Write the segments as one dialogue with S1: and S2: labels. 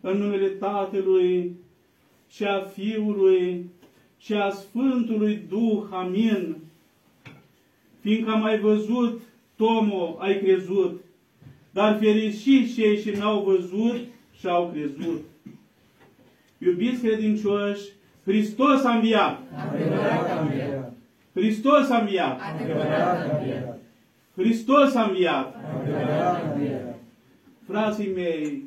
S1: în numele Tatălui și a Fiului și a Sfântului Duh. Amin. Fiindcă am mai văzut, Tomo, ai crezut, dar fericiți cei și n-au văzut și au crezut. Iubiți credincioși, Hristos a înviat!
S2: Adevărat a înviat!
S1: Hristos a înviat!
S2: Adevărat a înviat!
S1: Hristos a înviat!
S2: Adevărat a înviat!
S1: Frații mei,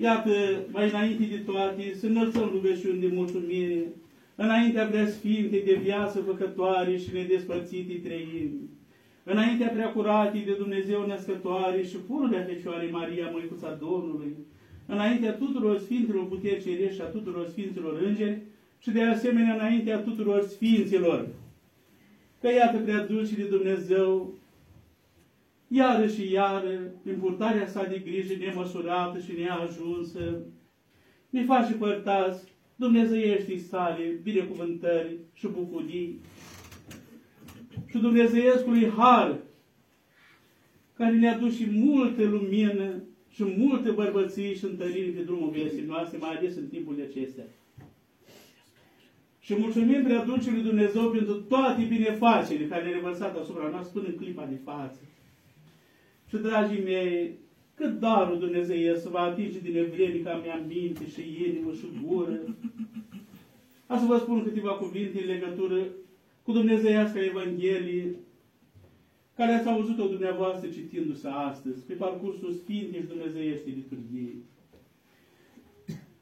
S1: iată, mai înainte de toate, să înălțăm rugăciuni de mulțumire, înaintea prea sfinte de viață făcătoare și nedespărțite trăimi, înaintea prea curate de Dumnezeu născătoare și pururea Fecioarei Maria, Măicuța Domnului, înaintea tuturor Sfinților puteri cerești și a tuturor Sfinților Îngeri și de asemenea înaintea tuturor Sfinților. Că iată prea dulci de Dumnezeu, iară și iară, prin purtarea sa de grijă nemăsurată și neajunsă, ne face părtați dumnezeieștii sale binecuvântări și bucurii și Dumnezeiescului Har, care ne-a dus și multă lumină și multe bărbății și întăriri pe drumul vieții noastre, mai ales în timpul acestea. Și mulțumim prea Dulcului Dumnezeu pentru toate binefacerile care le-a revărsat asupra noastră până în clipa de față. Și, dragii mei, cât darul Dumnezeu să vă atinge din evrenica mea minte și inimă și gură. Aș să vă spun câteva cuvinte în legătură cu Dumnezeiasca Evanghelie care ați auzit-o dumneavoastră citindu-se astăzi, pe parcursul Sfintei și Dumnezeieștii liturgiei.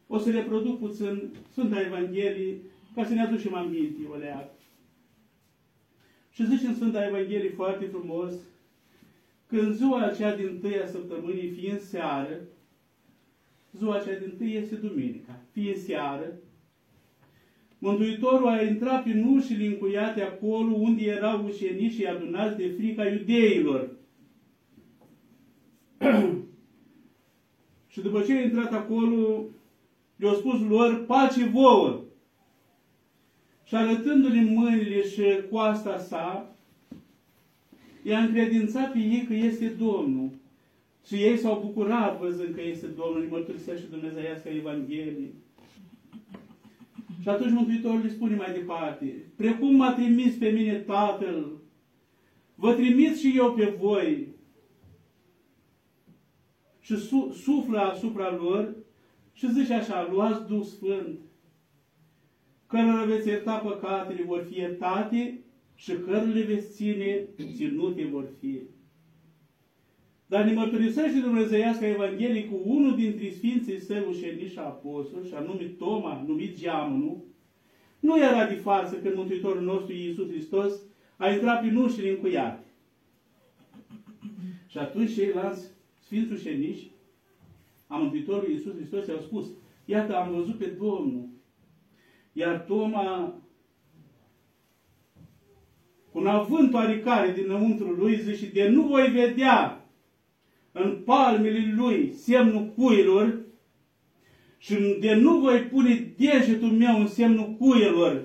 S1: O să reproduc puțin Sfânta Evanghelie ca să ne aducem aminte o leacă. Și zice în Sfânta Evanghelie foarte frumos că în ziua aceea din tâia săptămânii, fiind seară, ziua aceea din tâi este duminica, fiind seară, Mântuitorul a intrat prin ușile încuiate acolo unde erau ușenicii adunați de frica iudeilor. și după ce a intrat acolo, le-a spus lor, pace vouă! Și arătându-le mâinile și coasta sa, i-a încredințat pe ei că este Domnul. Și ei s-au bucurat văzând că este Domnul, îi mărturisește Dumnezeiasca Evanghelie. Și atunci Mântuitorul îi spune mai departe, precum m-a trimis pe mine Tatăl, vă trimit și eu pe voi. Și su suflă asupra lor și zice așa, luați Duh Sfânt, cărora veți ierta păcatele vor fi iertate și cărările veți ține, ținute vor fi. Dar ne mărturisește Dumnezeiască Evanghelie cu unul dintre Sfinții Săi ușenici și apostoli, și anume Toma, numit Geamănul, nu era de față când Mântuitorul nostru Iisus Hristos a intrat prin ușile încuiate. Și atunci ceilalți Sfinți ușenici a Mântuitorului Iisus Hristos i-au spus, iată, am văzut pe Domnul. Iar Toma, cu un avânt oarecare dinăuntru lui, zice, de nu voi vedea în palmele lui semnul cuilor și de nu voi pune degetul meu în semnul cuilor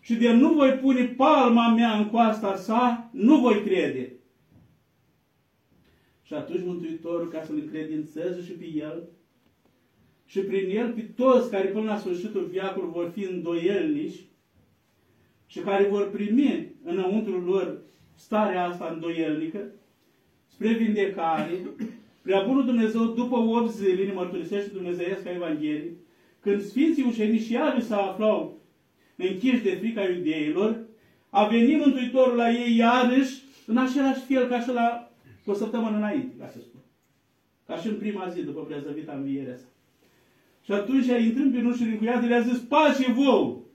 S1: și de nu voi pune palma mea în coasta sa, nu voi crede. Și atunci Mântuitorul, ca să-L încredințeze și pe El, și prin El pe toți care până la sfârșitul viacului vor fi îndoielnici și care vor primi înăuntru lor starea asta îndoielnică, spre vindecare, prea bunul Dumnezeu, după 8 zile, ne mărturisește Dumnezeiesc Evanghelie, când Sfinții Ucenici iarăși se aflau închiși de frica iudeilor, a venit Mântuitorul la ei iarăși în același fel ca și la o săptămână înainte, ca să spun. Ca și în prima zi, după prezăvita învierea sa. Și atunci, intrând pe ușile încuiate, le-a zis, pace vouă!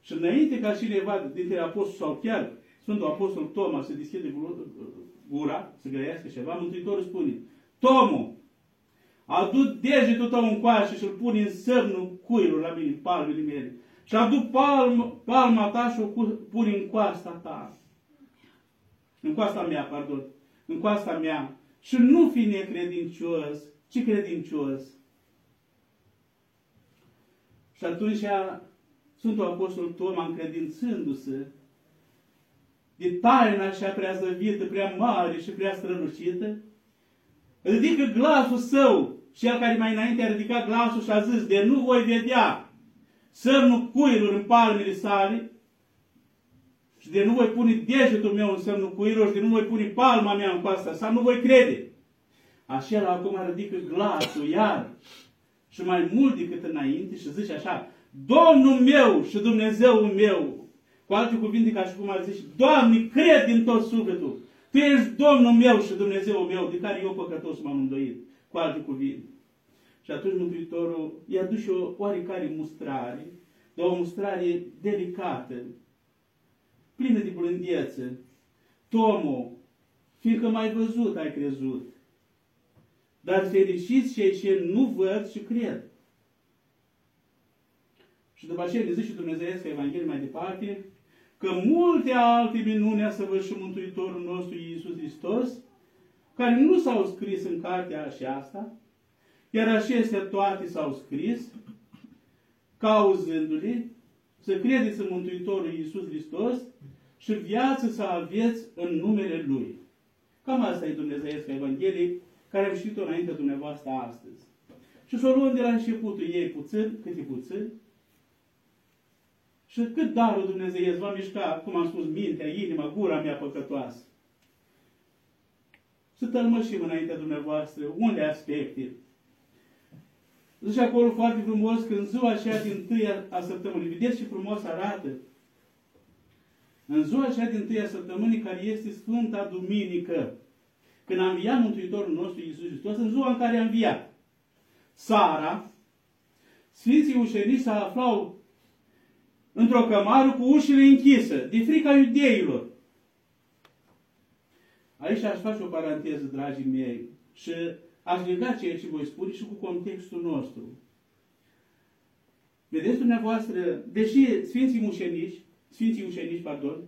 S1: Și înainte ca cineva dintre apostoli sau chiar Sfântul Apostol Toma să deschide gura, să grăiască ceva, Mântuitorul spune, Tomo, adu degetul tău în coașă și îl pune în sărnul cuilor la mine, în palmele mele. Și adu palm, palma ta și o pune în coasta ta. În coasta mea, pardon. În coasta mea. Și nu fi necredincios, ci credincios. Și atunci Sfântul Apostol Toma, încredințându-se de taina așa prea zăvită, prea mare și prea strălucită, ridică glasul său cel care mai înainte a ridicat glasul și a zis, de nu voi vedea semnul cuiilor în palmele sale, și de nu voi pune degetul meu în semnul cuiilor, și de nu voi pune palma mea în coasta sa, nu voi crede. Așa acum ridică glasul iar și mai mult decât înainte și zice așa, Domnul meu și Dumnezeul meu, cu alte cuvinte ca și cum ar zice, Doamne, cred din tot sufletul, Tu ești Domnul meu și Dumnezeul meu, de care eu păcătos m-am îndoit, cu alte cuvinte. Și atunci Mântuitorul i-a dus o oarecare mustrare, dar o mustrare delicată, plină de blândețe. Tomo, fiindcă mai văzut ai crezut. Dar fericiți cei ce nu văd și cred. Și după aceea ne zice Dumnezeiesc Evanghelie mai departe, că multe alte minuni a săvârșit Mântuitorul nostru Iisus Hristos, care nu s-au scris în cartea aceasta, iar acestea toate s-au scris, cauzându-le să credeți în Mântuitorul Iisus Hristos și viață să aveți în numele Lui. Cam asta e Dumnezeiesc Evanghelie care am știut-o înainte dumneavoastră astăzi. Și să o luăm de la începutul ei puțin, câte puțin, și cât darul Dumnezeiesc va mișca, cum am spus, mintea, inima, gura mea păcătoasă. Să tălmășim înaintea dumneavoastră unde aspecte. Zice acolo foarte frumos că în ziua aceea din tâia a săptămânii, vedeți ce frumos arată. În ziua aceea din tâia săptămânii, care este Sfânta Duminică, când a înviat Mântuitorul nostru Iisus Hristos, în ziua în care a înviat. Sara, Sfinții ușenici se aflau într-o cămară cu ușile închise, de frica iudeilor. Aici aș face o paranteză, dragii mei, și aș lega ceea ce voi spune și cu contextul nostru. Vedeți dumneavoastră, deși Sfinții Mușenici, Sfinții Ușenici, pardon,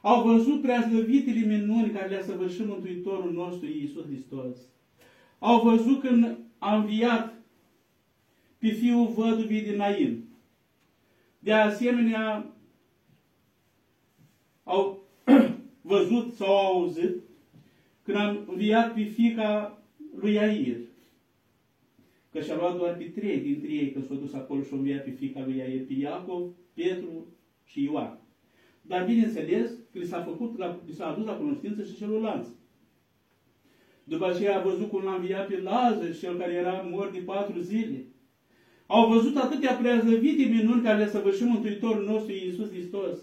S1: au văzut preazlăvitele minuni care le-a săvârșit Mântuitorul nostru Iisus Hristos. Au văzut când a înviat pe fiul văduvii din Nain. De asemenea, au văzut sau au auzit când am înviat pe fica lui Iair. Că și-a luat doar pe trei dintre ei, că s-a dus acolo și-a înviat pe fica lui Iair, pe Iacov, Petru și Ioan. Dar bineînțeles că li s-a făcut, li s-a adus la cunoștință și celorlalți. După aceea a văzut cum l-a înviat pe Lazar, cel care era mort de patru zile. Au văzut atâtea preazăvite minuni care le-a săvârșit Mântuitorul nostru Iisus Hristos.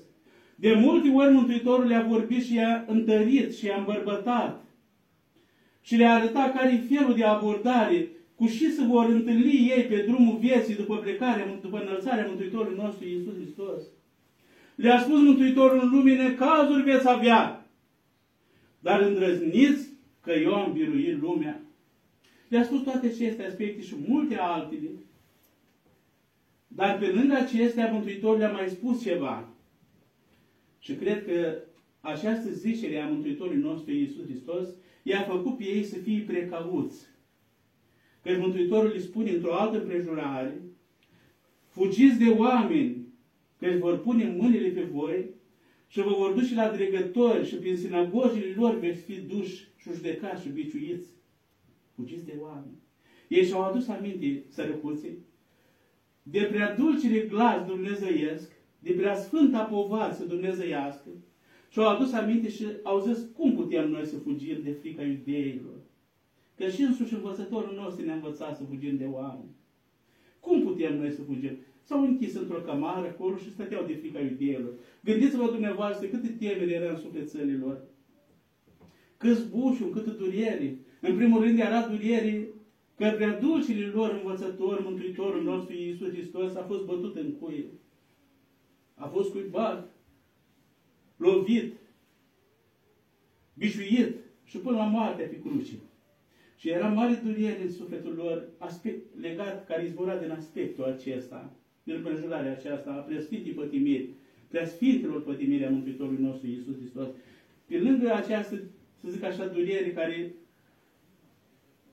S1: De multe ori Mântuitorul le-a vorbit și i-a întărit și i-a îmbărbătat. Și le-a arătat care e felul de abordare, cu și să vor întâlni ei pe drumul vieții după plecarea, după înălțarea Mântuitorului nostru Iisus Hristos. Le-a spus Mântuitorul în lume, cazuri veți avea, dar îndrăzniți că eu am biruit lumea. Le-a spus toate aceste aspecte și multe altele. Dar pe lângă acestea, Mântuitorul le-a mai spus ceva. Și cred că această zicere a Mântuitorului nostru Iisus Hristos i-a făcut pe ei să fie precauți. Că Mântuitorul îi spune într-o altă împrejurare, fugiți de oameni că își vor pune mâinile pe voi și vă vor duce la dregători și prin sinagogile lor veți fi duși și judecați și biciuiți. Fugiți de oameni. Ei și-au adus aminte, sărăcuții, de prea dulcile glas dumnezeiesc, de prea sfânta povață dumnezeiască, și-au adus aminte și au zis, cum putem noi să fugim de frica iudeilor? Că și însuși învățătorul nostru ne-a învățat să fugim de oameni. Cum putem noi să fugim? S-au închis într-o camară acolo și stăteau de frica iudeilor. Gândiți-vă dumneavoastră câte temeri era în sufletul lor. Câți bușuri, câte durere. În primul rând era durere că prea dulcile lor învățător, Mântuitorul nostru Iisus Hristos a fost bătut în cuie. A fost cuibat, lovit, bijuit și până la moartea pe cruce. Și era mare durere în sufletul lor aspect, legat, care izbora din aspectul acesta din împrejurarea aceasta a preasfintei pătimiri, preasfintelor pătimiri a Mântuitorului nostru Iisus Hristos. Pe lângă această, să zic așa, durere care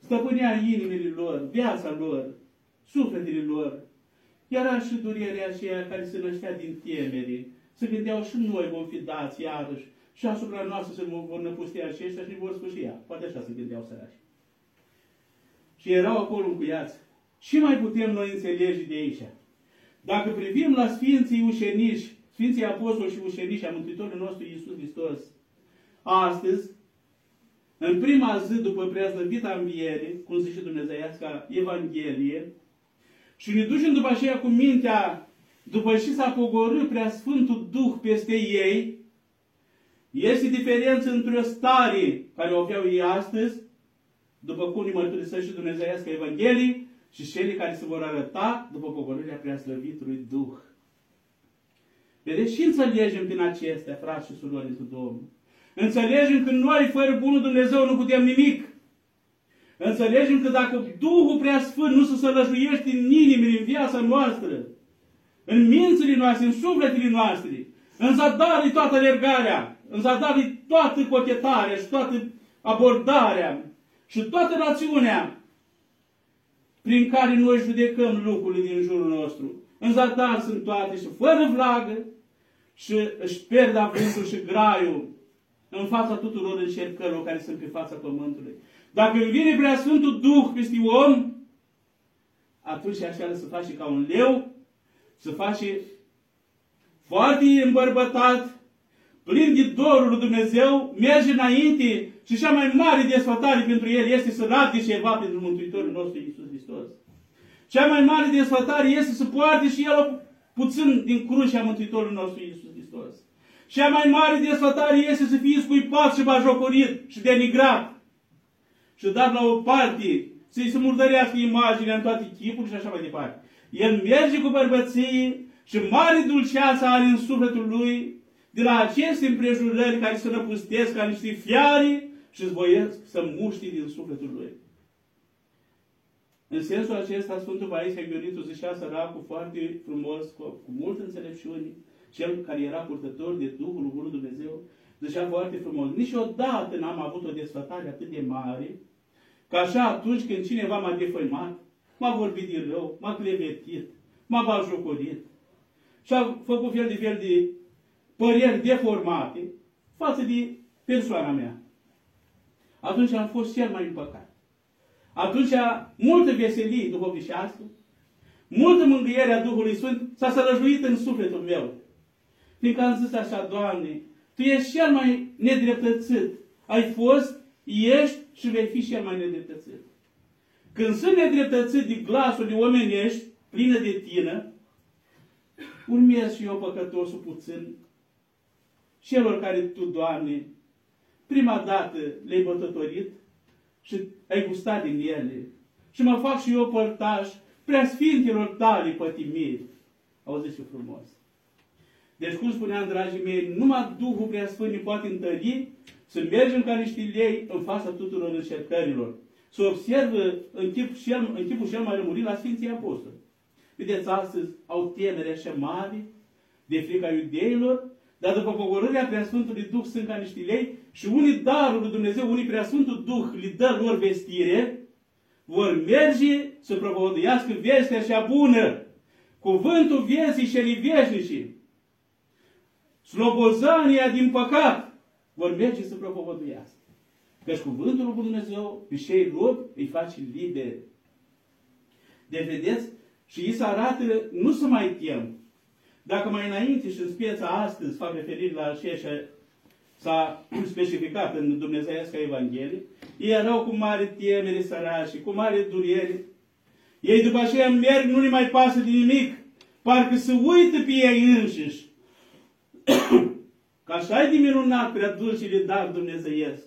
S1: stăpânea inimile lor, viața lor, sufletele lor, era și durerea aceea care se năștea din temere. Se gândeau și noi vom fi dați iarăși și asupra noastră se vor năpusti aceștia și vor sfârși ea. Poate așa se gândeau săraci. și erau acolo încuiați. Ce mai putem noi înțelege de aici? Dacă privim la Sfinții Ușeniși, Sfinții Apostoli și Ușeniși a Mântuitorului nostru Iisus Hristos, astăzi, în prima zi după preaslăvita înviere, cum zice Dumnezeiasca Evanghelie, și ne ducem după aceea cu mintea, după ce s-a pogorât prea Sfântul Duh peste ei, este diferență între o stare care o aveau ei astăzi, după cum ne mărturisesc și Dumnezeiasca Evanghelie, și cele care se vor arăta după pogorârea preaslăvitului Duh. Vedeți, și înțelegem din acestea, frați și surori, într Domnul. Înțelegem că noi, fără Bunul Dumnezeu, nu putem nimic. Înțelegem că dacă Duhul prea Sfânt nu se sălăjuiește în inimile, în viața noastră, în mințile noastre, în sufletele noastre, în zadar toată alergarea, în zadar toată cochetarea și toată abordarea și toată rațiunea prin care noi judecăm lucrurile din jurul nostru. În zadar sunt toate și fără vlagă și își pierd avântul și graiul în fața tuturor încercărilor care sunt pe fața pământului. Dacă vine prea Sfântul Duh peste om, atunci așa se face ca un leu, se face foarte îmbărbătat, plin de dorul lui Dumnezeu, merge înainte și cea mai mare desfătare pentru el este să lade ceva pentru Mântuitorul nostru Iisus Hristos. Cea mai mare desfătare este să poarte și el puțin din crucea Mântuitorului nostru Iisus Hristos. Cea mai mare desfătare este să fie scuipat și bajocorit și denigrat. Și dat la o parte, să-i se murdărească imaginea în toate chipul și așa mai departe. El merge cu bărbăție și mare dulceață are în sufletul lui de la aceste împrejurări care se năpustesc ca niște fiare și îți voiesc să muști din sufletul lui. În sensul acesta, Sfântul Paisie Gheoritu zicea săracul foarte frumos, cu, cu multă înțelepciune, cel care era purtător de Duhul Lui Dumnezeu, zicea foarte frumos, niciodată n-am avut o desfătare atât de mare, ca așa atunci când cineva m-a defăimat, m-a vorbit din rău, m-a clevetit, m-a bajocorit și a făcut fel de fel de păreri deformate față de persoana mea. Atunci am fost cel mai împăcat. Atunci multă veselie duhovnicească, multă mângâiere a Duhului Sfânt s-a sărăjuit în sufletul meu. Fiindcă am zis așa, Doamne, Tu ești cel mai nedreptățit. Ai fost, ești și vei fi cel mai nedreptățit. Când sunt nedreptățit de glasul de omenești, plină de tine, urmez și eu păcătosul puțin celor care Tu, Doamne, prima dată le-ai bătătorit și ai gustat din ele. Și mă fac și eu părtaș prea sfintilor tale pătimiri. Auziți ce frumos. Deci, cum spuneam, dragii mei, numai Duhul prea Sfânt ne poate întări să mergem ca niște lei în fața tuturor încercărilor. Să observă în, chip cel, în chipul cel mai rămurit la Sfinții Apostoli. Vedeți, astăzi au temere așa mari de frica iudeilor, dar după pogorârea Preasfântului Duh sunt ca niște lei și unii darul lui Dumnezeu, unii Preasfântul Duh li dă lor vestire, vor merge să propovăduiască vestea cea bună, cuvântul vieții și veșnicii. Slobozania din păcat vor merge să propovăduiască. Căci cuvântul lui Dumnezeu pe cei rup îi face liberi. De vedeți? Și îi se arată, nu să mai tem. Dacă mai înainte și în speța astăzi fac referire la aceea s-a specificat în Dumnezeiasca Evanghelie, ei erau cu mare temere sărași, cu mare durere. Ei după aceea merg, nu le mai pasă de nimic, parcă se uită pe ei înșiși. Ca așa e de minunat prea dulcile dar dumnezeiesc.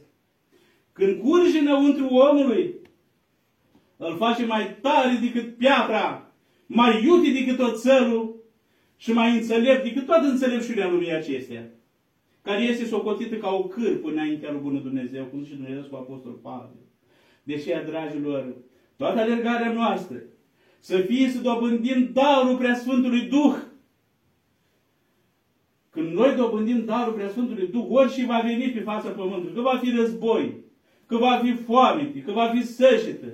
S1: Când curge înăuntru omului, îl face mai tare decât piatra, mai iute decât oțelul și mai înțelept decât toată înțelepciunea lumii acestea care este socotită ca o cârpă înaintea lui Bună Dumnezeu, cum zice Dumnezeu cu Apostol Pavel. Deși, dragilor, toată alergarea noastră să fie să dobândim darul Preasfântului Duh. Când noi dobândim darul Preasfântului Duh, orice va veni pe fața pământului, că va fi război, că va fi foame, că va fi sășetă,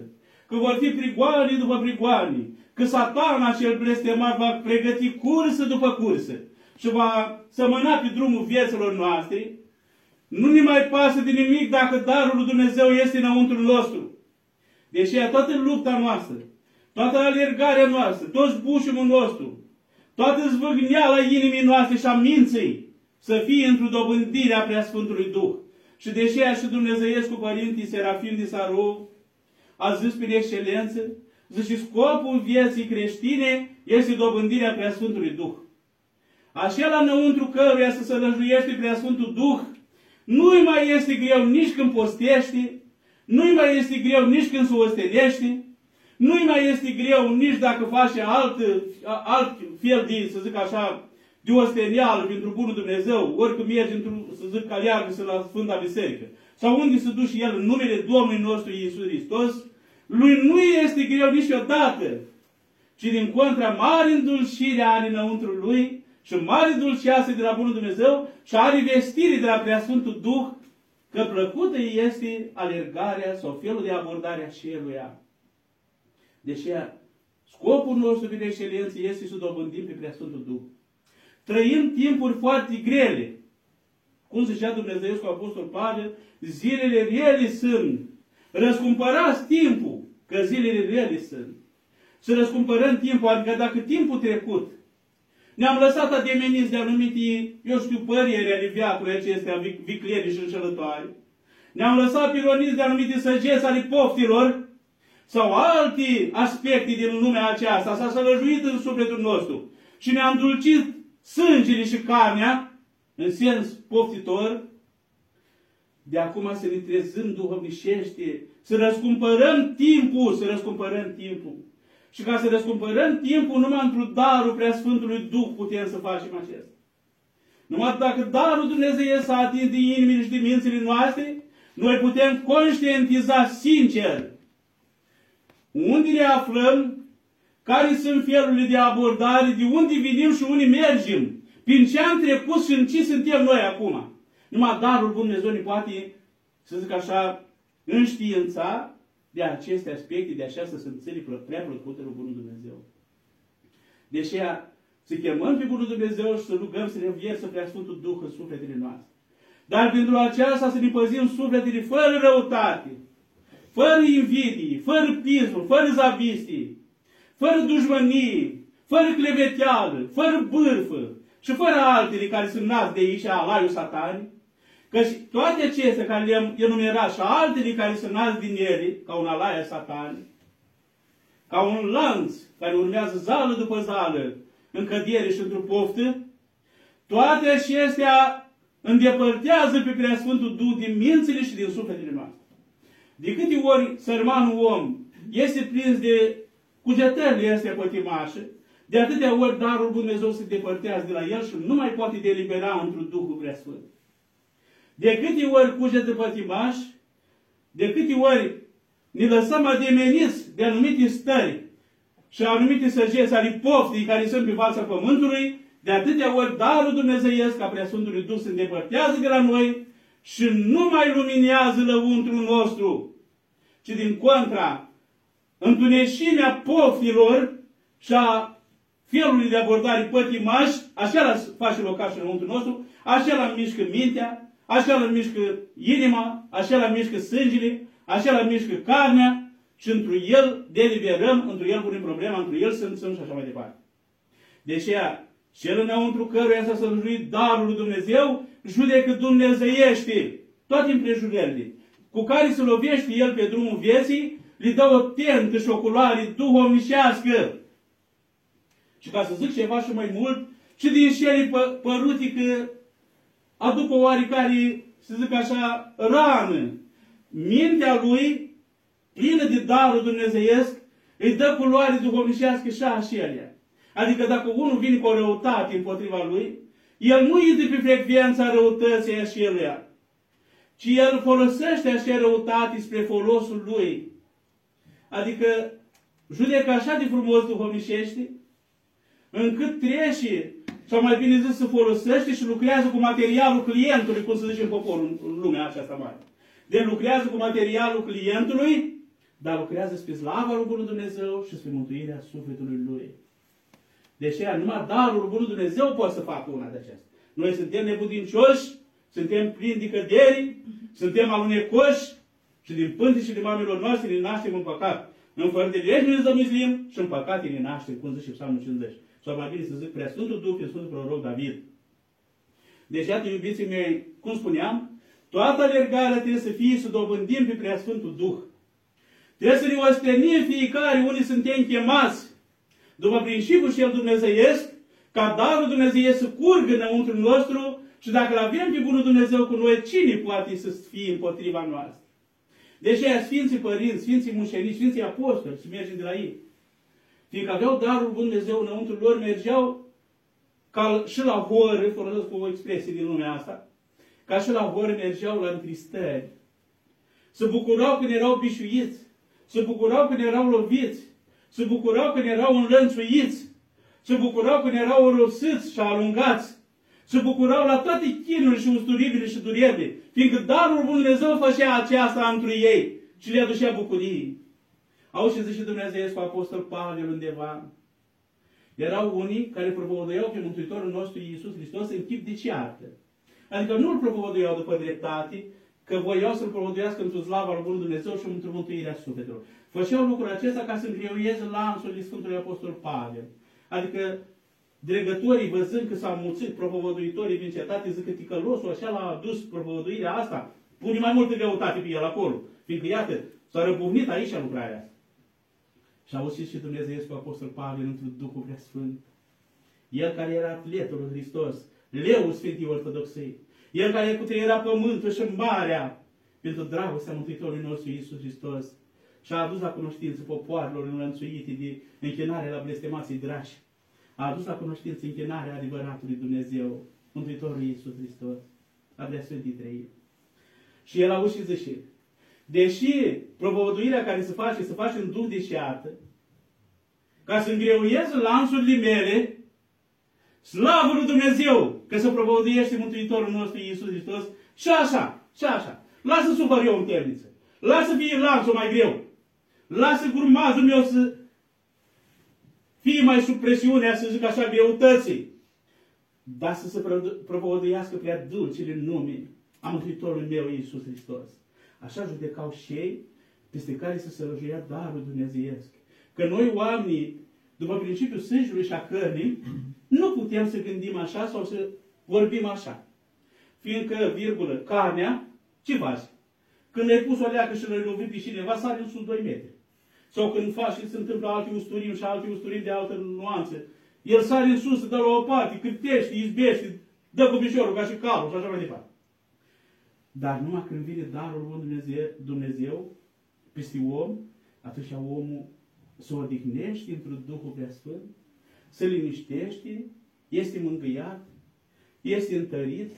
S1: că vor fi prigoane după prigoane, că satana cel blestemat va pregăti cursă după cursă, și va sămâna pe drumul vieților noastre, nu ne mai pasă de nimic dacă darul lui Dumnezeu este înăuntru nostru. Deși toată lupta noastră, toată alergarea noastră, toți bușumul nostru, toată zvâgneala inimii noastre și a minței, să fie într-o dobândire a Preasfântului Duh. Și deși și Dumnezeiescu Părintii Serafim de Saru a zis prin excelență, zice, scopul vieții creștine este dobândirea Preasfântului Duh. Așa înăuntru căruia să se lăjuiește Preasfântul Duh, nu-i mai este greu nici când postește, nu-i mai este greu nici când se ostenește, nu-i mai este greu nici dacă face alt, alt fel de, să zic așa, de ostenială pentru Bunul Dumnezeu, ori când merge într să zic, să la Sfânta Biserică, sau unde se duce el în numele Domnului nostru Iisus Hristos, lui nu este greu niciodată, ci din contra mare îndulcire are înăuntru lui și mare dulceață de la Bunul Dumnezeu și are vestire de la Preasfântul Duh că plăcută este alergarea sau felul de abordare a celuia. Deși scopul nostru de excelență este să dobândim pe Preasfântul Duh. Trăim timpuri foarte grele. Cum zicea Dumnezeu cu Apostol Pavel, zilele rele sunt. Răscumpărați timpul, că zilele rele sunt. Să răscumpărăm timpul, adică dacă timpul trecut, ne-am lăsat ademeniți de anumite, eu știu, păriere ale viacului acestea, vicliere și înșelătoare. Ne-am lăsat pironiți de anumite săgeți ale poftilor sau alte aspecte din lumea aceasta. S-a sălăjuit în sufletul nostru și ne-am dulcit sângele și carnea, în sens poftitor, de acum să ne trezăm duhovnicește, să răscumpărăm timpul, să răscumpărăm timpul. Și ca să răscumpărăm timpul, numai într-un darul Preasfântului Duh putem să facem acest. Numai dacă darul Dumnezeu să ating din inimile și din mințile noastre, noi putem conștientiza sincer unde ne aflăm, care sunt felurile de abordare, de unde venim și unde mergem, prin ce am trecut și în ce suntem noi acum. Numai darul Bunul Dumnezeu ne poate, să zic așa, înștiința de aceste aspecte, de așa să se înțeleg prea plăcută lui Bunul Dumnezeu. Deși să chemăm pe Bunul Dumnezeu și să rugăm să ne viersă prea Sfântul Duh în sufletele noastre. Dar pentru aceasta să ne păzim sufletele fără răutate, fără invidii, fără pismul, fără zavistii, fără dușmănie, fără cleveteală, fără bârfă și fără altele care sunt nați de aici, alaiul satani, Căci toate acestea care le-am enumerat și altele care sunt nați din ele, ca un alaia satan, ca un lanț care urmează zală după zală, în cădere și într-o poftă, toate acestea îndepărtează pe Preasfântul Duh din mințile și din sufletele noastre. De câte ori sărmanul om este prins de cugetările astea pătimașe, de atâtea ori darul Dumnezeu se depărtează de la el și nu mai poate delibera într-un Duhul Preasfânt. De câte ori cugetă pătimaș, de câte ori ne lăsăm ademeniți de anumite stări și anumite săgeți ale poftii care sunt pe fața pământului, de atâtea ori darul dumnezeiesc ca Preasfântului Duh se îndepărtează de la noi și nu mai luminează lăuntru nostru, ci din contra, întuneșimea poftilor și a felului de abordare pătimaș, așa face locașul înăuntru nostru, așa la mișcă mintea, așa la mișcă inima, așa la mișcă sângele, așa la mișcă carnea și într el deliberăm, într el punem problema, într el simțăm și așa mai departe. De aceea, cel înăuntru căruia s-a sălăjuit darul lui Dumnezeu, judecă dumnezeiește toate împrejurările cu care se lovește el pe drumul vieții, le dă o tentă și o culoare duhovnicească. Și ca să zic ceva și mai mult, și din cele pă, părute că aduc o oarecare, să zic așa, rană. Mintea lui, plină de darul dumnezeiesc, îi dă culoare duhovnicească și așa Adică dacă unul vine cu o răutate împotriva lui, el nu este pe frecvența răutății așa ci el folosește așa răutate spre folosul lui. Adică judecă așa de frumos duhovnicește, încât trece sau mai bine zis, să folosește și lucrează cu materialul clientului, cum se zice în poporul, în lumea aceasta mare. De lucrează cu materialul clientului, dar lucrează spre slava lui Bunul Dumnezeu și spre mântuirea sufletului lui. Deci numai darul Bunul Dumnezeu poate să facă una de acestea. Noi suntem nebudincioși, suntem plini de căderi, suntem alunecoși, Și din pântecele mamelor noastre ne naștem în păcat. În fără de legi ne zămislim și în păcate ne naștem, cum zice Psalmul 50. Sau mai bine să zic, prea Sfântul Duh, pe Sfântul Proroc David. Deci, iată, iubiții mei, cum spuneam, toată alergarea trebuie să fie să dobândim pe prea Sfântul Duh. Trebuie să ne ostenim fiecare unii suntem chemați după principiul cel dumnezeiesc, ca darul Dumnezeu să curgă înăuntru nostru și dacă l avem pe Bunul Dumnezeu cu noi, cine poate să fie împotriva noastră? Deci aia Sfinții Părinți, Sfinții Mușenici, Sfinții Apostoli, să mergem de la ei. Fiindcă aveau darul Bunul Dumnezeu înăuntru lor, mergeau ca și la horă, folosesc o expresie din lumea asta, ca și la horă mergeau la întristări. Se bucurau când erau bișuiți, se bucurau când erau loviți, se bucurau când erau înlănțuiți, se bucurau când erau orosiți și alungați, se bucurau la toate chinurile și usturirile și durerile, fiindcă darul Bunul Dumnezeu făcea aceasta întru ei și le aducea bucurii. Au și zice Dumnezeu cu Apostol Pavel undeva. Erau unii care propovăduiau pe Mântuitorul nostru Iisus Hristos în chip de ceartă. Adică nu îl propovăduiau după dreptate, că voiau să-L propovăduiască într-o slavă al Bunului Dumnezeu și într-o mântuirea sufletelor. Făceau lucrul acesta ca să îngreuieze lanțul Sfântului Apostol Pavel. Adică dregătorii, văzând că s-au mulțit propovăduitorii din cetate, zic că ticălosul așa l-a adus propovăduirea asta, pune mai multă greutate pe el acolo. Fiindcă, iată, s-a răbuvnit aici lucrarea asta. Și a auzit și Dumnezeu cu Apostol Pavel într Duhul Preasfânt. El care era atletul lui Hristos, leul Sfântii Ortodoxei. El care era pământul și marea pentru dragostea Mântuitorului nostru Iisus Hristos. Și a adus la cunoștință popoarelor înlănțuite de închinare la blestemații drași a adus la cunoștință închinarea adevăratului Dumnezeu, Mântuitorul Iisus Hristos, a vrea Sfântii Trei. Și el a și zice, deși propovăduirea care se face, se face în duh de șeată, ca să îngreuiez lanțurile mele, slavă lui Dumnezeu, că se propovăduiește Mântuitorul nostru Iisus Hristos, și așa, și așa. Lasă supăr eu în temniță. Lasă fie lanțul mai greu. Lasă curmazul meu să fie mai sub presiunea, să zic așa, greutății, dar să se propovăduiască prea dulcile nume a Mântuitorului meu, Iisus Hristos. Așa judecau și ei, peste care să se răjuia darul dumnezeiesc. Că noi, oamenii, după principiul sângelui și a cărnii, nu putem să gândim așa sau să vorbim așa. Fiindcă, virgulă, carnea, ce faci? Când ai pus o leacă și l-ai lovit pe cineva, sare în sus 2 metri. Sau când faci și se întâmplă alte usturimi și alte usturimi de altă nuanțe. El sare în sus, dă la o parte, cârtește, izbește, dă cu piciorul ca și calul și așa mai departe. Dar numai când vine darul lui Dumnezeu, Dumnezeu peste om, atunci omul se odihnește într-un Duhul Preasfânt, se liniștește, este mângâiat, este întărit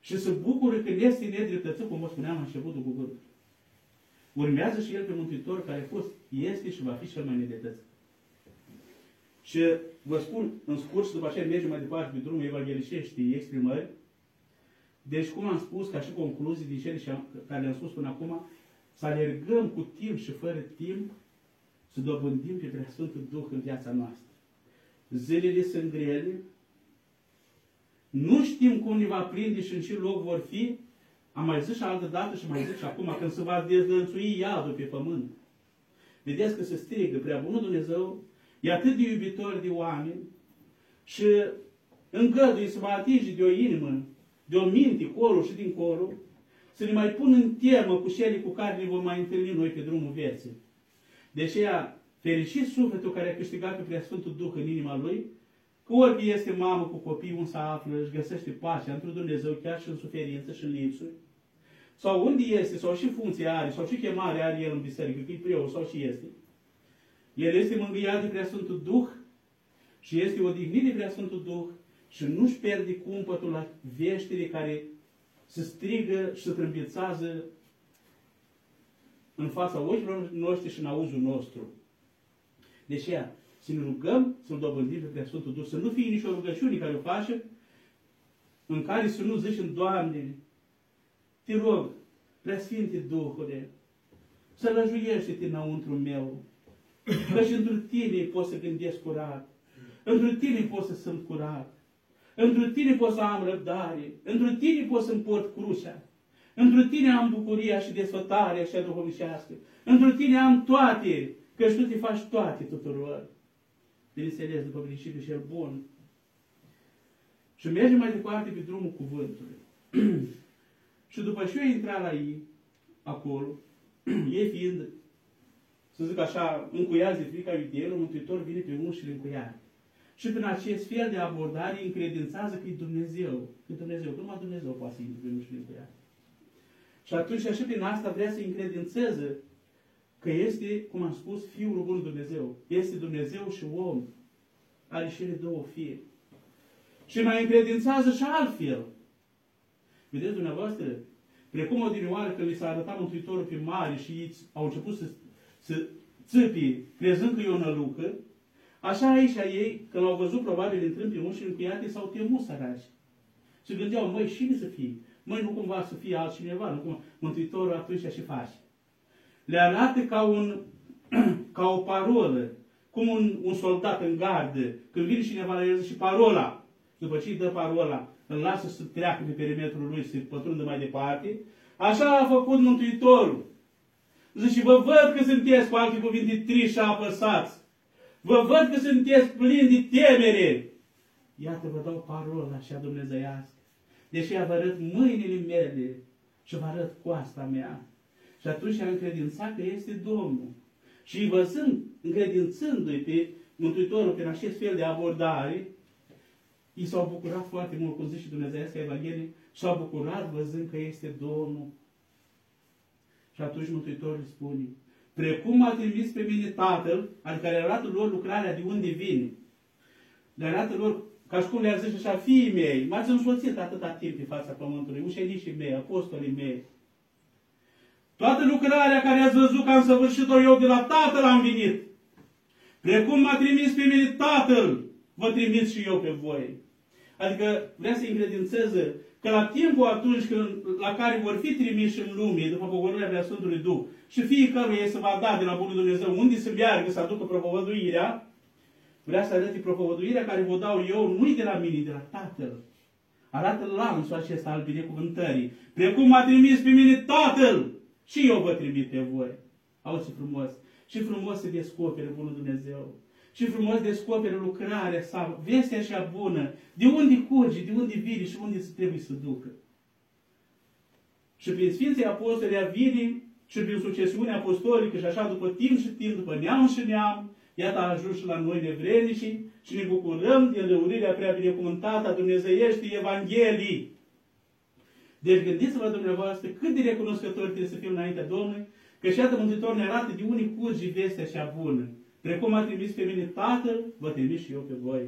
S1: și se bucură când este nedreptățit, cum vă spuneam la începutul cuvântului. Urmează și El pe Mântuitor care a fost, este și va fi cel mai nedreptățit. Și vă spun în scurt și după aceea mergem mai departe pe drumul evangheliceștii exprimări. Deci, cum am spus, ca și concluzii din cele care le-am spus până acum, să alergăm cu timp și fără timp să dobândim pe Preasfântul Duh în viața noastră. Zilele sunt grele, nu știm cum ne va prinde și în ce loc vor fi, am mai zis și altă dată și mai zic și acum, când se va dezlănțui iadul pe pământ. Vedeți că se strigă, prea bunul Dumnezeu e atât de iubitor de oameni și îngăduie să mă atinge de o inimă, de o minte, colo și dincolo, să ne mai pun în temă cu cele cu care ne vom mai întâlni noi pe drumul vieții. De aceea, fericit sufletul care a câștigat pe Preasfântul Duh în inima lui, că ori este mamă cu copii, un să află, își găsește pacea într Dumnezeu, chiar și în suferință și în lipsuri, sau unde este, sau și funcție are, sau și chemare are el în biserică, că e preot, sau și este. El este mângâiat de Preasfântul Duh și este odihnit de Preasfântul Duh și nu-și pierde cumpătul la veștile care se strigă și se trâmbițează în fața ochilor noștri și în auzul nostru. Deci ea, să ne rugăm să-L dobândim pe Preasfântul Duh, să nu fie nicio rugăciune care o face, în care să nu zicem, Doamne, te rog, Preasfinte Duhule, să lăjuiește-te înăuntru meu, că și într tine pot să gândesc curat, într tine pot să sunt curat, într tine pot să am răbdare, într tine pot să-mi port crucea, Într tine am bucuria și desfătarea și a duhovnicească. Într tine am toate, că și tu te faci toate tuturor. Bineînțeles, după principiu și el bun. Și merge mai departe pe drumul cuvântului. și după ce eu intrat la ei, acolo, ei fiind, să zic așa, încuiați de frica iudeilor, Mântuitor vine pe unul și le încuiare. Și prin acest fel de abordare încredințează că e Dumnezeu. Că Dumnezeu, că numai Dumnezeu poate să intre pe unul și le încuiare. Și atunci și prin asta vrea să încredințeze că este, cum am spus, Fiul Bun Dumnezeu. Este Dumnezeu și om. Are și ele două fie. Și mai încredințează și altfel. Vedeți dumneavoastră, precum o dinioară când li s-a arătat Mântuitorul pe mare și ei au început să, să țâpi, crezând că e o nălucă, așa aici ei, când au văzut probabil intrând pe unși încuiate, s-au temut săraci. Și gândeau, măi, cine să fie? Măi, nu cumva să fie altcineva, nu cumva. Mântuitorul atunci și face. Le arată ca, un, ca o parolă, cum un, un soldat în gardă, când vine cineva la el și parola, după ce îi dă parola, îl lasă să treacă pe perimetrul lui, să pătrundă mai departe, așa a făcut Mântuitorul. Zice, vă văd că sunteți, cu alte cuvinte, triși și apăsați. Vă văd că sunteți plini de temere. Iată, vă dau parola așa dumnezeiască. Deși vă arăt mâinile mele și vă arăt coasta mea. Și atunci am încredințat că este Domnul. Și văzând, încredințându-i pe Mântuitorul prin acest fel de abordare, i s-au bucurat foarte mult, cum zice Dumnezeiasca Evanghelie, s-au bucurat văzând că este Domnul. Și atunci Mântuitorul îi spune, precum a trimis pe mine Tatăl, adică le arată lor lucrarea de unde vine, le arată lor, ca și cum le-ar zice așa, fiii mei, m-ați însoțit atâta timp pe fața pământului, ușenicii mei, apostolii mei. Toată lucrarea care ați văzut că am săvârșit-o eu de la Tatăl am venit. Precum m-a trimis pe mine Tatăl, vă trimit și eu pe voi. Adică vrea să încredințeze că la timpul atunci când, la care vor fi trimiși în lume, după pogorârea Sfântului Duh, și fiecăruia se va da de la Bunul Dumnezeu unde să meargă să aducă propovăduirea, vrea să arăte propovăduirea care vă dau eu, nu de la mine, de la Tatăl. Arată lanțul acesta al binecuvântării. Precum m-a trimis pe mine Tatăl, și eu vă trimit pe voi. Auzi frumos. Și frumos să descopere Bunul Dumnezeu și frumos descoperă lucrarea sa, vestea așa bună, de unde curge, de unde vine și unde se trebuie să ducă. Și prin Sfinții Apostoli vine și prin succesiunea apostolică și așa după timp și timp, după neam și neam, iată a ajuns și la noi nevrenici și ne bucurăm de lăurirea prea binecuvântată a Dumnezeieștii Evangheliei. Deci gândiți-vă dumneavoastră cât de recunoscători trebuie să fim înaintea Domnului, că și iată Mântuitor ne arată de unde curge vestea așa bună. Precum a trimis pe mine Tatăl, vă trimis și eu pe voi.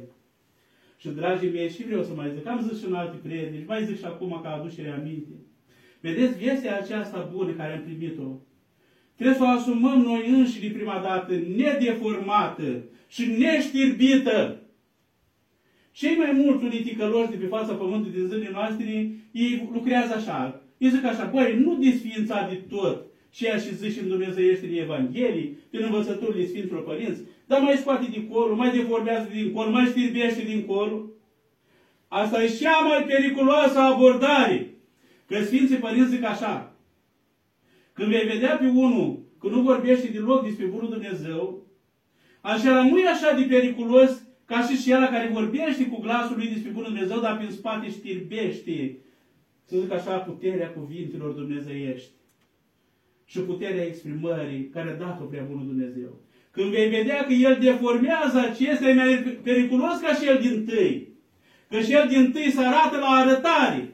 S1: Și, dragii mei, și vreau să mai zic, am zis și în alte prieteni, și mai zic și acum ca aducere aminte. Vedeți, vestea aceasta bună care am primit-o, trebuie să o asumăm noi înșine prima dată, nedeformată și neștirbită. Cei mai mulți uniticăloși de pe fața pământului din zilele noastre, ei lucrează așa. Ei zic așa, băi, nu desființa de tot, ceea ce zice în Dumnezeiește de Evanghelii, prin învățăturile Sfinților Părinți, dar mai scoate din cor, mai deformează din cor, mai știrbește din cor. Asta e cea mai periculoasă abordare. Că Sfinții Părinți zic așa, când vei vedea pe unul că nu vorbește deloc despre Bunul Dumnezeu, așa nu e așa de periculos ca și cel care vorbește cu glasul lui despre Bunul Dumnezeu, dar prin spate știrbește, să zic așa, puterea cuvintelor dumnezeiești și puterea exprimării care a dat-o prea bunul Dumnezeu. Când vei vedea că el deformează acestea, e mai periculos ca și el din tâi. Că și el din tâi se arată la arătare.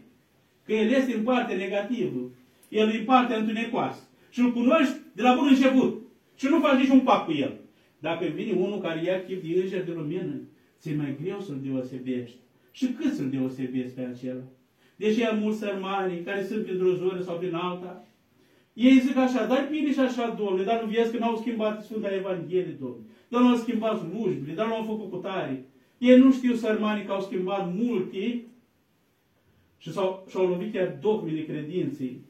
S1: Că el este în partea negativă. El e în partea întunecoasă. Și îl cunoști de la bun început. Și nu faci niciun pac cu el. Dacă vine unul care ia chip de înger de lumină, ți-e mai greu să-l deosebești. Și cât să-l deosebești pe acela? Deși ai mulți sărmani care sunt prin o zonă sau prin alta, ei zic așa, dar bine și așa, domnule, dar nu vezi că n-au schimbat Sfânta Evanghelie, domnule. Dar nu au schimbat slujbile, dar nu au făcut cu tare. Ei nu știu sărmanii că au schimbat multe și s-au, și-au lovit chiar dogmele credinței,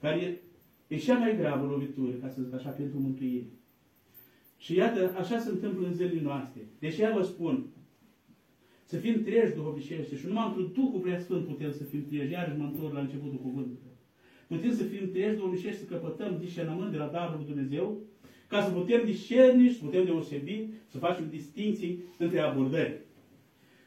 S1: care e cea mai gravă lovitură, ca să zic așa, pentru mântuire. Și iată, așa se întâmplă în zilele noastre. Deci ea vă spun, să fim treji duhovnicește și numai într-un Duhul prea Sfânt putem să fim treji, iarăși mă întorc la începutul cuvântului. Putem să fim treji domnicești, să căpătăm discernământ de la Darul lui Dumnezeu, ca să putem discerni și să putem deosebi, să facem distinții între abordări.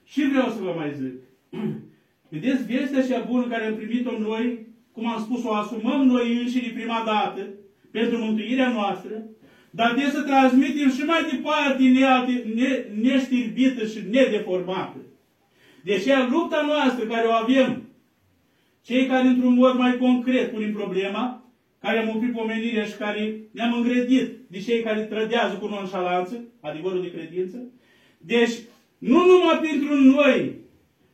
S1: Și vreau să vă mai zic. Vedeți, vestea cea bună care am primit-o noi, cum am spus, o asumăm noi înșine prima dată, pentru mântuirea noastră, dar trebuie să transmitem și mai departe ne, neștirbită și nedeformată. Deci lupta noastră care o avem, cei care într-un mod mai concret punem problema, care am oprit pomenirea și care ne-am îngrădit de cei care trădează cu nonșalanță, adevărul de credință. Deci, nu numai pentru noi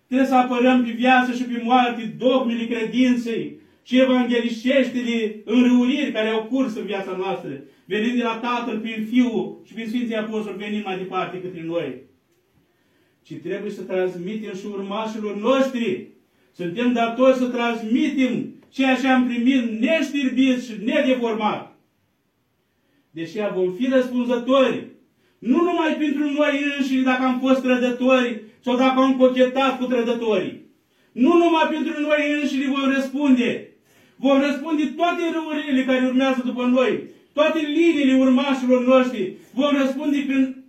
S1: trebuie să apărăm pe viață și pe moarte dogmele credinței și evanghelișteștile înrăuriri care au curs în viața noastră, venind de la Tatăl prin Fiul și prin Sfinții Apostoli, venind mai departe către noi. Ci trebuie să transmitem și urmașilor noștri. Suntem datori să transmitem ceea ce am primit neștirbit și nedeformat. Deși vom fi răspunzători, nu numai pentru noi înșine dacă am fost trădători sau dacă am cochetat cu trădătorii. Nu numai pentru noi înșine vom răspunde. Vom răspunde toate răurile care urmează după noi, toate liniile urmașilor noștri. Vom răspunde prin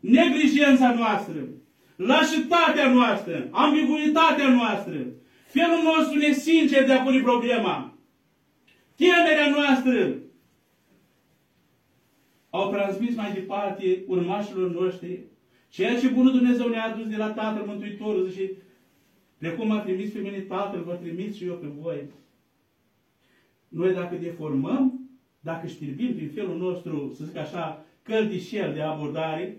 S1: neglijența noastră, lașitatea noastră, ambiguitatea noastră, felul nostru nesincer de a pune problema, temerea noastră, au transmis mai departe urmașilor noștri ceea ce Bunul Dumnezeu ne-a adus de la Tatăl Mântuitorul, zice, precum a trimis pe mine Tatăl, vă trimis și eu pe voi. Noi dacă deformăm, dacă știrbim prin felul nostru, să zic așa, căldișel de abordare,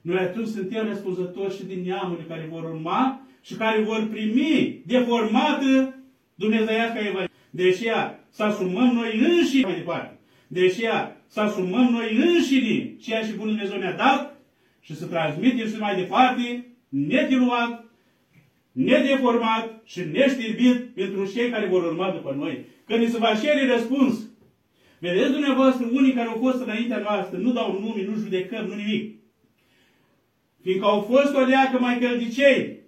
S1: noi atunci suntem răspunzători și din neamurile care vor urma și care vor primi deformată dumnezeiască Evanghelie. Deși să asumăm noi înșine mai departe. Deși să asumăm noi înșine ceea ce Bunul Dumnezeu ne-a dat și să transmitem și mai departe, nediluat, nedeformat și neștirbit pentru cei care vor urma după noi. Când se va cere răspuns. Vedeți dumneavoastră, unii care au fost înaintea noastră, nu dau nume, nu judecăm, nu nimic. Fiindcă au fost o leacă mai căldicei,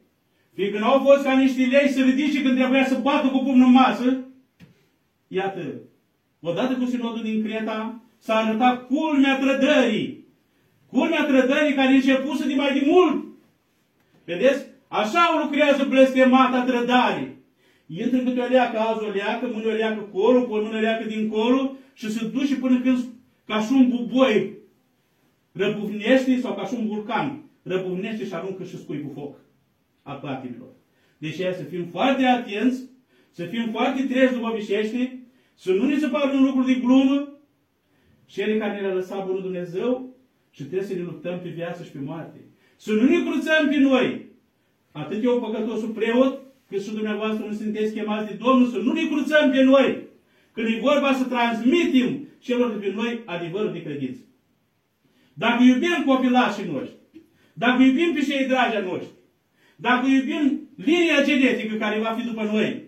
S1: fiindcă nu au fost ca niște lei să ridice când trebuia să bată cu pumnul în masă, iată, odată cu sinodul din Creta, s-a arătat culmea trădării. Culmea trădării care începuse de mai de mult. Vedeți? Așa o lucrează blestemata trădarii. Intră câte o leacă, azi o leacă, mâine o leacă colo, pe mână o leacă dincolo și se duce până când, ca și un buboi, răbufnește sau ca și un vulcan, răbufnește și aruncă și scui cu foc a patimilor. Deci să fim foarte atenți, să fim foarte treji după bișește, să nu ne se pară un lucru de glumă, cele care ne-a lăsat Bunul Dumnezeu și trebuie să ne luptăm pe viață și pe moarte. Să nu ne cruțăm pe noi. Atât eu păcătosul preot, cât și dumneavoastră nu sunteți chemați de Domnul, să nu ne cruțăm pe noi. Când e vorba să transmitem celor de pe noi adevărul de credință. Dacă iubim copilașii noștri, dacă iubim pe cei dragi noștri, dacă iubim linia genetică care va fi după noi,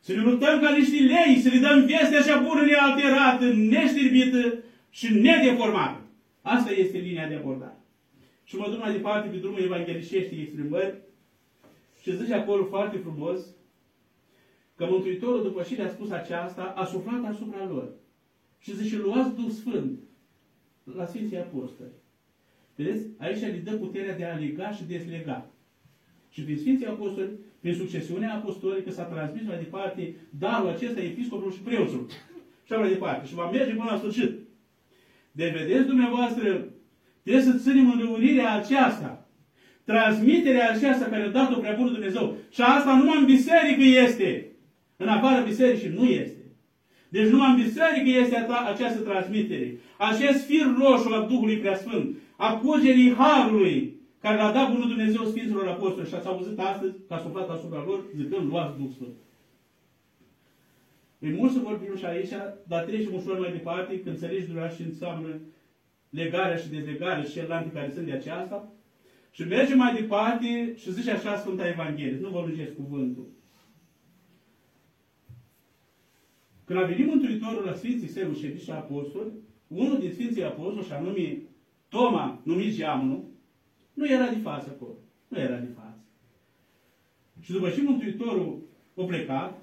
S1: să ne luptăm ca niște lei, să le dăm vestea așa bună, nealterată, neștirbită și nedeformată. Asta este linia de abordare. Și mă duc mai departe pe drumul evanghelișeștii exprimări și zice acolo foarte frumos că Mântuitorul, după ce le-a spus aceasta, a suflat asupra lor. Și zice, luați Duh Sfânt la Sfinții Apostoli. Vedeți? Aici le dă puterea de a lega și dezlega. Și prin Sfinții Apostoli, prin succesiunea apostolică, s-a transmis mai departe darul acesta episcopul și preotul. Și mai departe. Și va merge până la sfârșit. Deci, vedeți dumneavoastră, trebuie să ținem în reunirea aceasta. Transmiterea aceasta care a dat-o prea bunul Dumnezeu. Și asta numai în biserică este. În afară bisericii nu este. Deci numai în biserică este această transmitere. Acest fir roșu al Duhului Preasfânt, a cugerii Harului, care l-a dat Bunul Dumnezeu Sfinților Apostoli și ați auzit astăzi că a suflat asupra lor, zicând, luați Duh Sfânt. E mult să vorbim și aici, dar trecem ușor mai departe, când înțelegi dumneavoastră și înseamnă legarea și dezlegarea și celelalte care sunt de aceasta. Și mergem mai departe și zice așa Sfânta Evanghelie. Nu vă lungesc cuvântul. Când a venit Mântuitorul la Sfinții Săi Ușenici și Apostoli, unul din Sfinții Apostoli, și anume Toma, numit Geamnul, nu era de față acolo. Nu era de față. Și după ce Mântuitorul a plecat,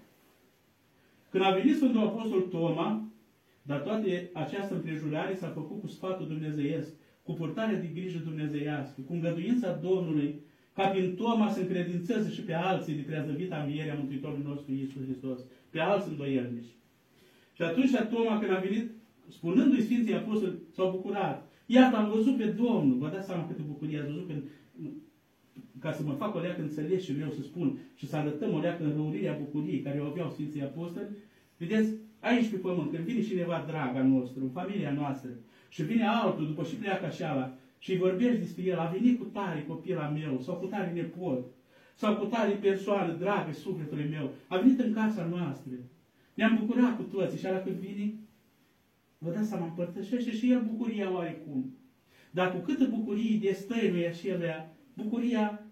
S1: Când a venit Sfântul Apostol Toma, dar toate această împrejurare s-a făcut cu sfatul dumnezeiesc, cu purtarea de grijă dumnezeiască, cu îngăduința Domnului, ca prin Toma să încredințeze și pe alții de preazăvita învierea Mântuitorului nostru Iisus Hristos, pe alții îndoielnici. Și atunci Toma, când a venit, spunându-i Sfinții Apostoli, s-au bucurat. Iată, am văzut pe Domnul. Vă dați seama câtă bucurie ați văzut când, ca să mă fac o leacă înțeles și eu să spun și să arătăm o leacă în răurirea bucuriei care o aveau Sfinții Apostoli. Vedeți, aici pe pământ, când vine cineva drag al nostru, în familia noastră, și vine altul după și pleacă așa la, și îi vorbești despre el, a venit cu tare copila meu, sau cu tare nepot, sau cu tare persoană dragă sufletului meu, a venit în casa noastră. Ne-am bucurat cu toții și ala când vine, vă dați seama, împărtășește și el bucuria oarecum. Dar cu câtă bucurie de stăinuie și ele, bucuria,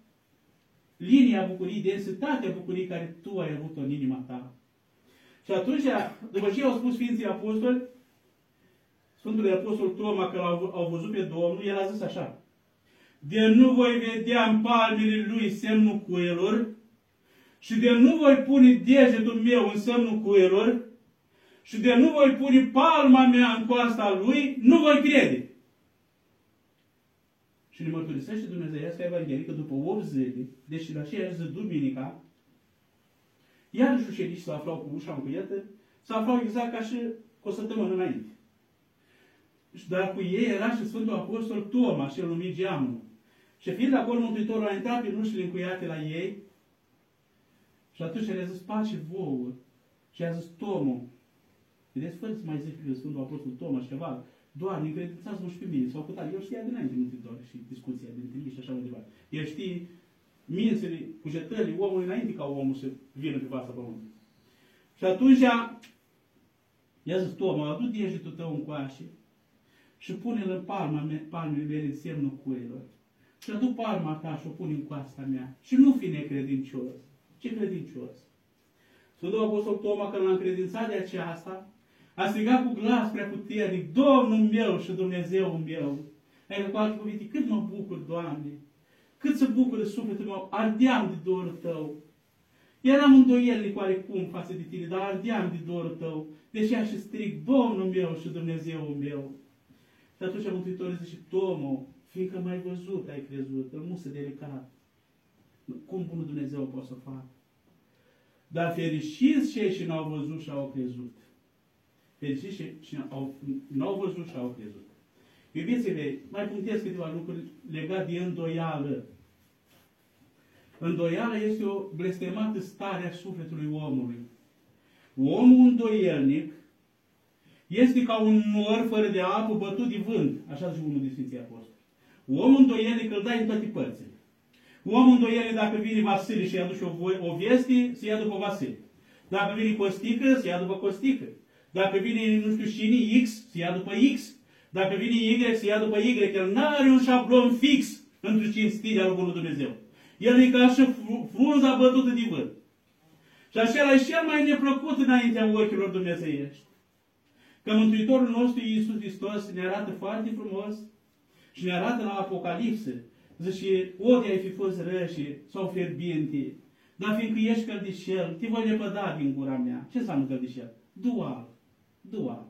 S1: linia bucuriei, densitatea bucuriei care tu ai avut-o în inima ta. Și atunci, după ce au spus Sfinții Apostoli, Sfântul Apostol Toma, că au, au văzut pe Domnul, el a zis așa, de nu voi vedea în palmele lui semnul cuielor și de nu voi pune degetul meu în semnul cuielor și de nu voi pune palma mea în coasta lui, nu voi crede. Și ne mărturisește Dumnezeiasca Evanghelică după 8 zile, deci la aceeași zi, duminica, iarăși ușenici se aflau cu ușa încuietă, se aflau exact ca și cu o săptămână înainte. Dar cu ei era și Sfântul Apostol Toma, și el numit Geamul. Și fiind acolo, Mântuitorul a intrat prin ușile încuiate la ei și atunci le-a zis, pace vouă. Și a zis, Tomul, vedeți, fără să mai zic Sfântul Apostol Toma și ceva, Doamne, încredințați-mă și pe mine. Sau cu tare. El știa dinainte Mântuitor și discuția dintre ei și așa mai departe. El știe mințele, cugetările omului înainte ca omul să vină pe fața pământului. Și atunci i-a zis, Toma, adu degetul tău în coașe și pune-l în palma mea, palmele mele în semnul cuielor. Și adu palma ta și o pune în coasta mea. Și nu fi necredincios. Ce credincios? Sfântul Apostol Toma, când l-a încredințat de aceasta, a strigat cu glas prea puternic, Domnul meu și Dumnezeu meu. Adică cu alte cuvinte, cât mă bucur, Doamne, cât să bucură sufletul meu, ardeam de dorul Tău. Eram îndoielnic oarecum față de Tine, dar ardeam de dorul Tău. Deși și strig, Domnul meu și Dumnezeu meu. Și atunci Mântuitorul zice, Domnul, fiindcă mai văzut, ai crezut, îl musă delicat. Cum bunul Dumnezeu poate să facă? Dar fericiți cei ce n-au văzut și au crezut. Fericiți și, și au, n-au văzut și au crezut. Iubiți-le, mai punctez câteva lucruri legate de îndoială. Îndoială este o blestemată stare a sufletului omului. Omul îndoielnic este ca un nor fără de apă bătut de vânt, așa zice unul din Sfinții Apostoli. Omul îndoielnic îl dai în toate părțile. Omul îndoielnic, dacă vine Vasile și i-aduce o, o veste, se ia după Vasile. Dacă vine Costică, se ia după Costică. Dacă vine nu știu cine X, se ia după X. Dacă vine Y, se ia după Y. El nu are un șablon fix între cinstirea lui Bunul Dumnezeu. El e ca și frunza bătută de vânt. Și așa e cel mai neplăcut înaintea ochilor dumnezeiești. Că Mântuitorul nostru Iisus Hristos ne arată foarte frumos și ne arată la Apocalipsă. Zice, ori ai fi fost răși sau fierbinte, dar fiindcă ești căldișel, te voi lepăda din gura mea. Ce înseamnă căldișel? Dual. Dual.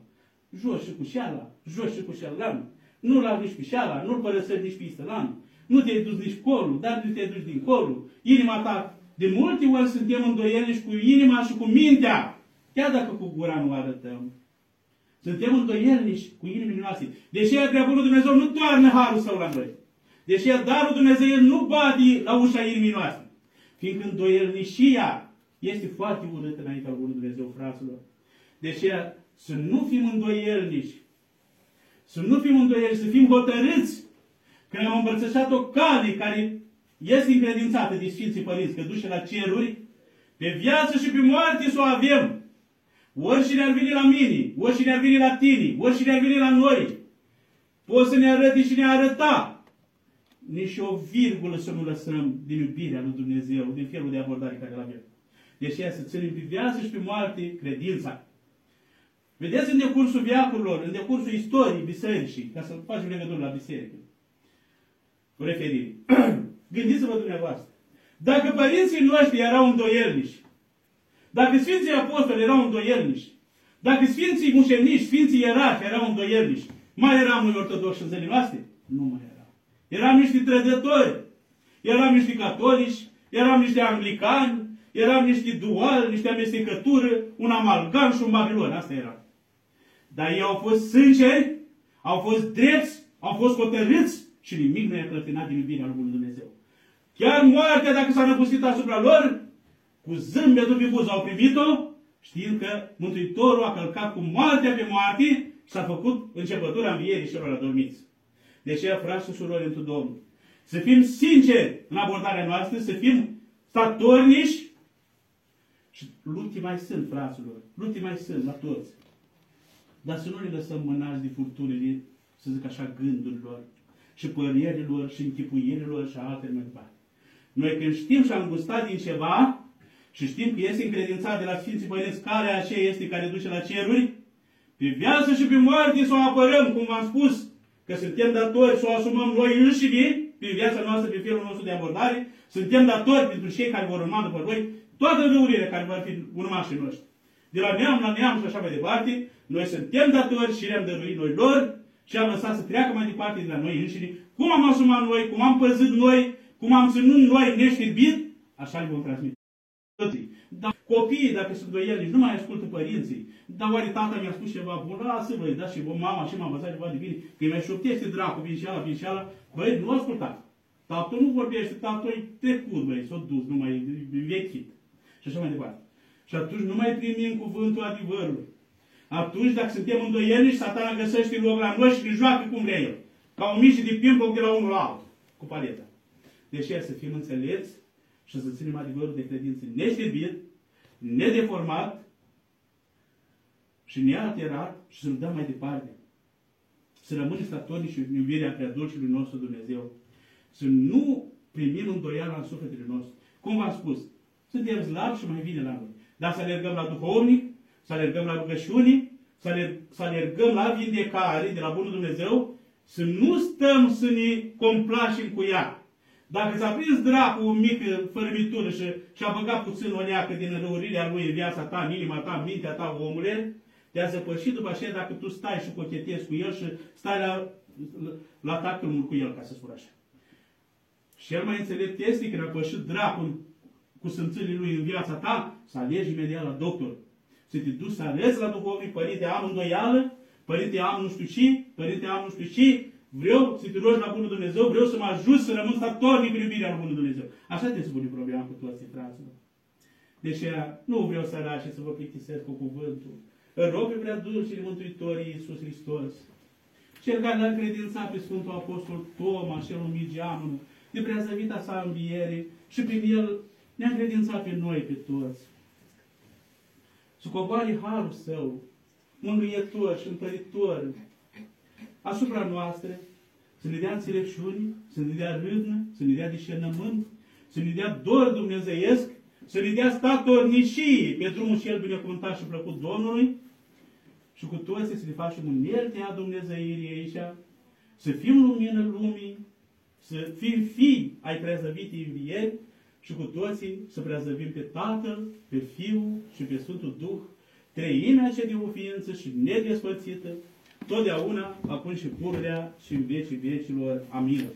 S1: Jos și cu șeala, jos și cu șelan. Nu l nici pe șeala, nu-l părăsări nici pe Istelan. Nu te-ai dus nici colul, dar nu te-ai dus din colul. Inima ta, de multe ori suntem îndoieliși cu inima și cu mintea. Chiar dacă cu gura nu arătăm. Suntem îndoielnici cu inimile noastre. Deși e treabă lui Dumnezeu nu toarnă harul său la noi. Deși darul Dumnezeu nu bate la ușa inimii noastre. Fiindcă îndoielnicia este foarte urâtă înaintea lui Dumnezeu, fraților. Deși să nu fim îndoielnici. Să nu fim îndoielnici, să fim hotărâți că ne-am împărțășat o cale care este încredințată de Sfinții Părinți, că duce la ceruri, pe viață și pe moarte să o avem. Oricine ar veni la mine, oricine ar veni la tine, oricine ar veni la noi, poți să ne arăte și ne arăta. Nici o virgulă să nu lăsăm din iubirea lui Dumnezeu, din felul de abordare care îl avem. Deci să ținem pe viață și pe moarte credința. Vedeți în decursul viacurilor, în decursul istoriei bisericii, ca să facem legătură la biserică, cu referire. Gândiți-vă dumneavoastră. Dacă părinții noștri erau îndoielnici, Dacă Sfinții Apostoli erau îndoielnici, dacă Sfinții Mușenici, Sfinții Ierarhi erau îndoielnici, mai eram noi ortodoxi în zilele noastre? Nu mai erau. Eram niște trădători, eram niște catolici, eram niște anglicani, eram niște dual, niște amestecătură, un amalgam și un babilon. Asta era. Dar ei au fost sinceri, au fost drepți, au fost hotărâți și nimic nu i-a clătinat din iubirea lui Dumnezeu. Chiar moartea, dacă s-a năpustit asupra lor, cu zâmbetul pe buză au primit-o, știind că Mântuitorul a călcat cu moartea pe moarte și s-a făcut începătura învierii celor adormiți. De aceea, frați și surori într Domnul, să fim sinceri în abordarea noastră, să fim statornici și lutii mai sunt, fraților, lutii mai sunt la toți. Dar să nu ne lăsăm mânați de furtunile, să zic așa, gândurilor și părerilor și închipuirilor și altele mai departe. Noi când știm și am gustat din ceva și știm că este încredințat de la Sfinții Părinți care aceea este care duce la ceruri, pe viață și pe moarte să o apărăm, cum v-am spus, că suntem datori să o asumăm noi înșine, pe viața noastră, pe felul nostru de abordare, suntem datori pentru cei care vor urma după noi, toate râurile care vor fi urmașii noștri. De la neam la neam și așa mai departe, noi suntem datori și le-am dăruit noi lor și am lăsat să treacă mai departe de la noi înșine, cum am asumat noi, cum am păzit noi, cum am ținut noi neștirbit, așa le vom transmite. Dar copiii, dacă sunt doieli, nu mai ascultă părinții. Dar oare tata mi-a spus ceva bun? Lasă, băi, da și mama și m-a învățat ceva de bine, că îi mai șoptește dracu, vin și ala, vin și ala. Băi, nu asculta. Tatăl nu vorbește, tatăl e trecut, băi, s-a dus, nu mai vechit. Și așa mai departe. Și atunci nu mai primim cuvântul adevărului. Atunci, dacă suntem îndoieli, satana găsește loc la noi și ne joacă cum vrea el. Ca un mici de ping de la unul la altul, cu paleta. Deci să fim înțelepți și să ținem adevărul de credință neștebit, nedeformat și nealterat și să-l dăm mai departe. Să rămânem statornici și în iubirea Creatorului nostru Dumnezeu. Să nu primim îndoială în sufletele nostru. Cum v-am spus, suntem slabi și mai vine la noi. Dar să alergăm la duhovnic, să alergăm la rugăciuni, să, alerg, să alergăm la vindecare de la Bunul Dumnezeu, să nu stăm să ne complacem cu ea. Dacă ți-a prins dracul o mică fărmitură și, și-a băgat puțin o leacă din răurirea lui în viața ta, în inima ta, în mintea ta, omule, te-a zăpășit după aceea dacă tu stai și cochetezi cu el și stai la, la, la cu el, ca să spun așa. Și cel mai înțelept este când a pășit dracul cu sânțile lui în viața ta, să alegi imediat la doctor. Să te duci să alegi la duhovnic, părinte, am îndoială, părinte, am nu știu ce, părinte, am nu știu ce, Vreau să te rogi la Bunul Dumnezeu, vreau să mă ajut să rămân statornic în iubirea la Bunul Dumnezeu. Așa te spune problema cu toți fraților. Deci nu vreau să arași să vă plictisesc cu cuvântul. Îl rog pe prea dulcele Mântuitorii Iisus Hristos. Cel care l-a încredințat pe Sfântul Apostol Toma, cel numit Geamănul, de preazăvita sa înviere și prin el ne-a încredințat pe noi, pe toți. Să coboare harul său, mângâietor și întăritor, asupra noastră, să ne dea înțelepciune, să ne dea râvnă, să ne dea discernământ, să ne dea dor dumnezeiesc, să ne dea statornișii pe drumul cel binecuvântat și plăcut Domnului. Și cu toți să ne facem unelte a Dumnezeirii aici, să fim lumină lumii, să fim fii ai prezăvitii învieri și cu toții să prezăvim pe Tatăl, pe Fiul și pe Sfântul Duh, treimea ce de o ființă și nedespărțită, totdeauna, acum și pururea și în vecii vecilor. Amin.